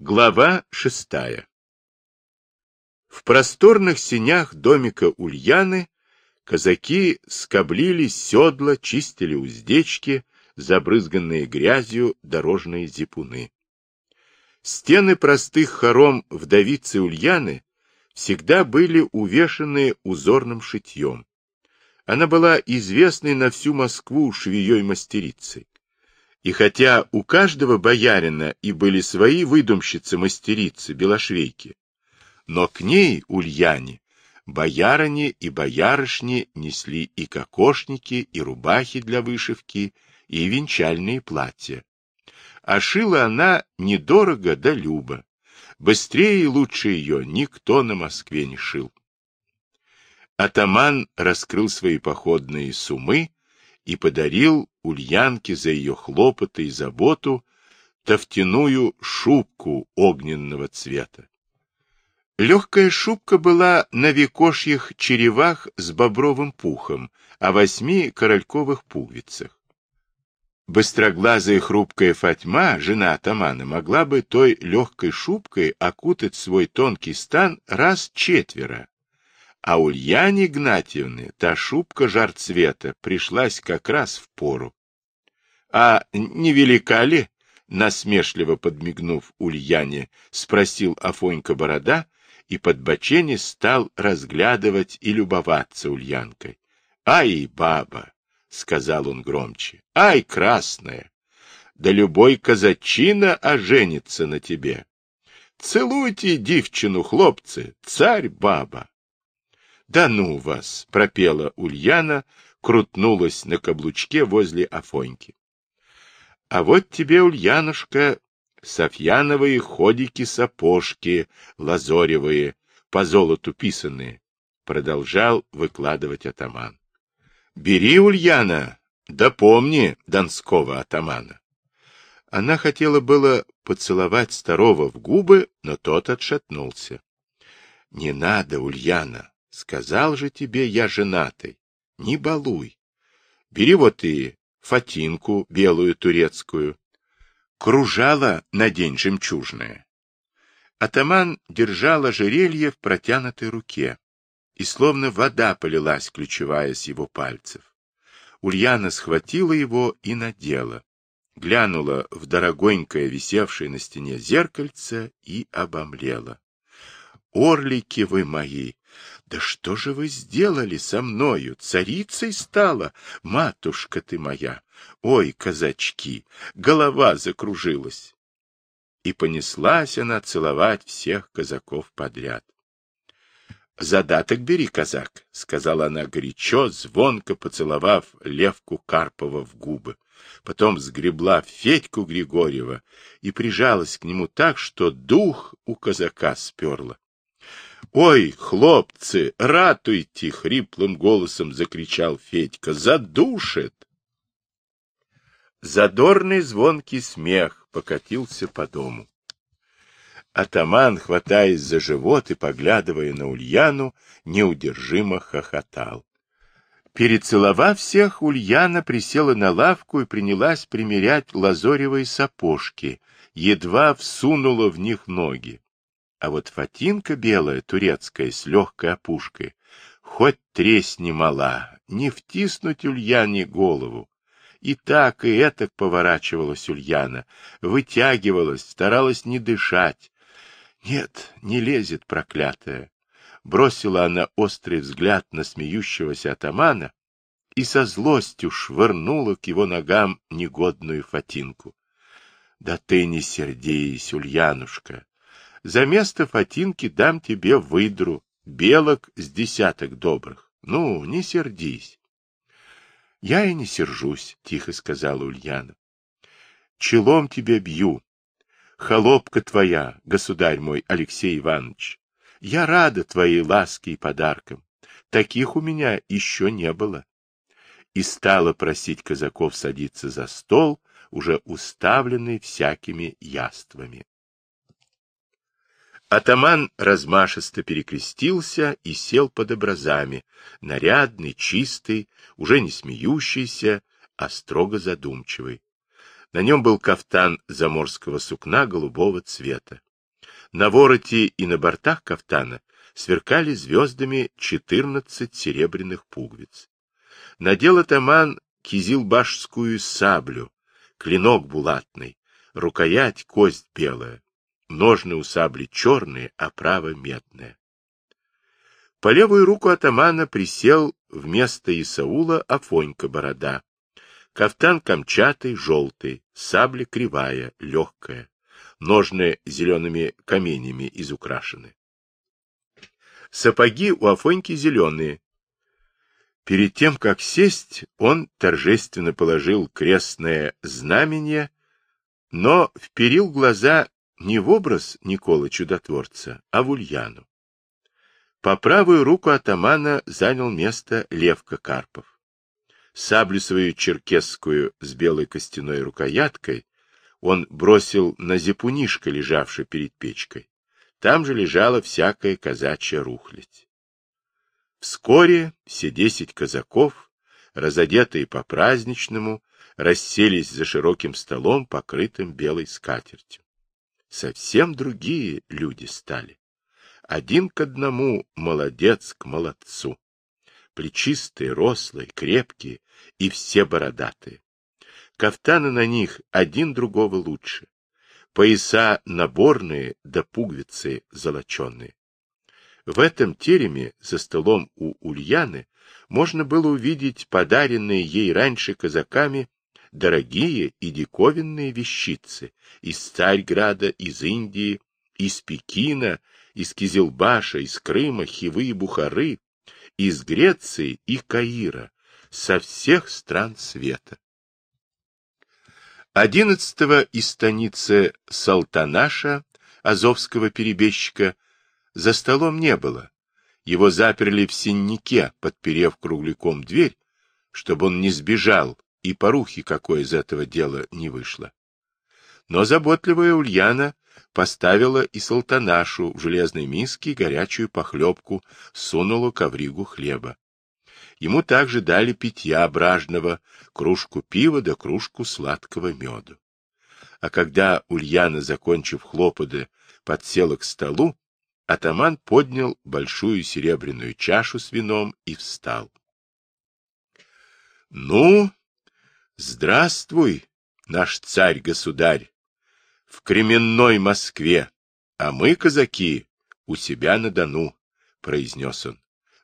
Глава шестая В просторных сенях домика Ульяны казаки скоблили седла, чистили уздечки, забрызганные грязью дорожные зипуны. Стены простых хором вдовицы Ульяны всегда были увешаны узорным шитьем. Она была известной на всю Москву швеей-мастерицей. И хотя у каждого боярина и были свои выдумщицы-мастерицы, белошвейки, но к ней, Ульяне, боярыни и боярышни несли и кокошники, и рубахи для вышивки, и венчальные платья. А шила она недорого да любо. Быстрее и лучше ее никто на Москве не шил. Атаман раскрыл свои походные сумы и подарил Ульянке за ее хлопоты и заботу тофтяную шубку огненного цвета. Легкая шубка была на векошьих черевах с бобровым пухом, а восьми корольковых пуговицах. Быстроглазая хрупкая Фатьма, жена атамана, могла бы той легкой шубкой окутать свой тонкий стан раз четверо, а Ульяне Игнатьевне та шубка жар цвета пришлась как раз в пору. — А невелика ли? — насмешливо подмигнув Ульяне, спросил Афонька Борода и под бочени стал разглядывать и любоваться Ульянкой. — Ай, баба! — сказал он громче. — Ай, красная! Да любой казачина оженится на тебе. Целуйте девчину, хлопцы, царь-баба. Да ну вас, пропела Ульяна, крутнулась на каблучке возле Афоньки. А вот тебе, Ульянушка, софьяновые ходики-сапожки, лазоревые, по золоту писанные, продолжал выкладывать атаман. Бери, Ульяна, да помни донского атамана. Она хотела было поцеловать старого в губы, но тот отшатнулся. — Не надо, Ульяна, Сказал же тебе я женатый. Не балуй. Бери вот и фатинку белую турецкую. Кружала на день жемчужная. Атаман держал ожерелье в протянутой руке, и словно вода полилась, ключевая с его пальцев. Ульяна схватила его и надела, глянула в дорогонькое висевшее на стене зеркальце и обомлела. «Орлики вы мои! Да что же вы сделали со мною? Царицей стала, матушка ты моя! Ой, казачки, голова закружилась!» И понеслась она целовать всех казаков подряд. «Задаток бери, казак», — сказала она горячо, звонко поцеловав Левку Карпова в губы. Потом сгребла Федьку Григорьева и прижалась к нему так, что дух у казака сперла. «Ой, хлопцы, ратуйте!» — хриплым голосом закричал Федька. «Задушит!» Задорный звонкий смех покатился по дому. Атаман, хватаясь за живот и поглядывая на Ульяну, неудержимо хохотал. Перецеловав всех, Ульяна присела на лавку и принялась примерять лазоревые сапожки, едва всунула в них ноги. А вот фатинка белая, турецкая, с легкой опушкой, хоть тресни мала, не втиснуть Ульяне голову. И так, и этак поворачивалась Ульяна, вытягивалась, старалась не дышать. Нет, не лезет проклятая. Бросила она острый взгляд на смеющегося атамана и со злостью швырнула к его ногам негодную фатинку. — Да ты не сердись, Ульянушка, за место Фатинки дам тебе выдру, белок с десяток добрых. Ну, не сердись. — Я и не сержусь, — тихо сказала Ульяна. — Челом тебе бью. Холопка твоя, государь мой Алексей Иванович. Я рада твоей ласке и подаркам. Таких у меня еще не было. И стала просить казаков садиться за стол, уже уставленный всякими яствами. Атаман размашисто перекрестился и сел под образами, нарядный, чистый, уже не смеющийся, а строго задумчивый. На нем был кафтан заморского сукна голубого цвета. На вороте и на бортах кафтана сверкали звездами четырнадцать серебряных пуговиц. Надел атаман кизилбашскую саблю, клинок булатный, рукоять кость белая, ножны у сабли черные, а право медное. По левую руку атамана присел вместо Исаула Афонька борода. Кафтан камчатый, желтый, сабля кривая, легкая, ножны зелеными каменями изукрашены. Сапоги у Афоньки зеленые. Перед тем, как сесть, он торжественно положил крестное знамение, но вперил глаза не в образ Никола Чудотворца, а в Ульяну. По правую руку атамана занял место Левка Карпов. Саблю свою черкесскую с белой костяной рукояткой он бросил на зипунишко, лежавший перед печкой. Там же лежала всякая казачья рухлядь. Вскоре все десять казаков, разодетые по-праздничному, расселись за широким столом, покрытым белой скатертью. Совсем другие люди стали. Один к одному молодец к молодцу. Плечистые, рослые, крепкие и все бородатые. Кафтаны на них один другого лучше. Пояса наборные да пуговицы золоченые. В этом тереме за столом у Ульяны можно было увидеть подаренные ей раньше казаками дорогие и диковинные вещицы из Царьграда, из Индии, из Пекина, из Кизилбаша, из Крыма, Хивы и Бухары, из Греции и Каира, со всех стран света. Одиннадцатого из станицы Салтанаша, азовского перебежчика, за столом не было. Его заперли в синнике, подперев кругляком дверь, чтобы он не сбежал и порухи какой из этого дела не вышло. Но заботливая Ульяна поставила и салтанашу в железной миске горячую похлебку, сунула ковригу хлеба. Ему также дали питья бражного, кружку пива да кружку сладкого меду. А когда Ульяна, закончив хлопоты, подсела к столу, атаман поднял большую серебряную чашу с вином и встал. — Ну, Здравствуй, наш царь-государь, в кременной Москве, а мы, казаки, у себя на Дону, — произнес он.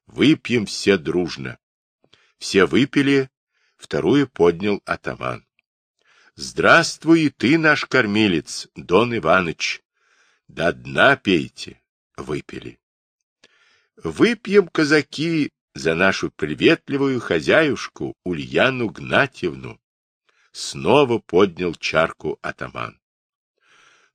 Выпьем все дружно. Все выпили, вторую поднял атаман. Здравствуй и ты, наш кормилец, Дон Иваныч. До дна пейте. Выпили. Выпьем, казаки, за нашу приветливую хозяюшку Ульяну Гнатьевну, снова поднял чарку атаман.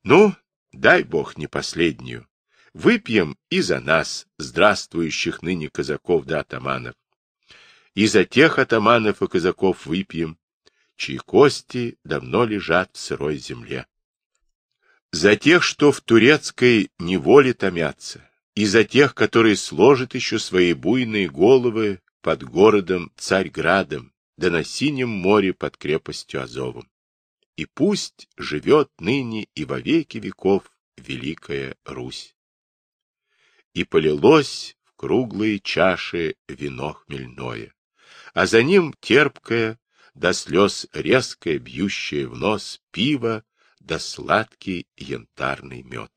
Ну, дай бог не последнюю. Выпьем и за нас, здравствующих ныне казаков да атаманов. И за тех атаманов и казаков выпьем, чьи кости давно лежат в сырой земле. За тех, что в турецкой неволе томятся, и за тех, которые сложат еще свои буйные головы под городом Царьградом, да на синем море под крепостью Азовом. И пусть живет ныне и во веки веков Великая Русь. И полилось в круглые чаши вино хмельное, а за ним терпкое, до слез резкое, бьющее в нос пиво, да сладкий янтарный мед.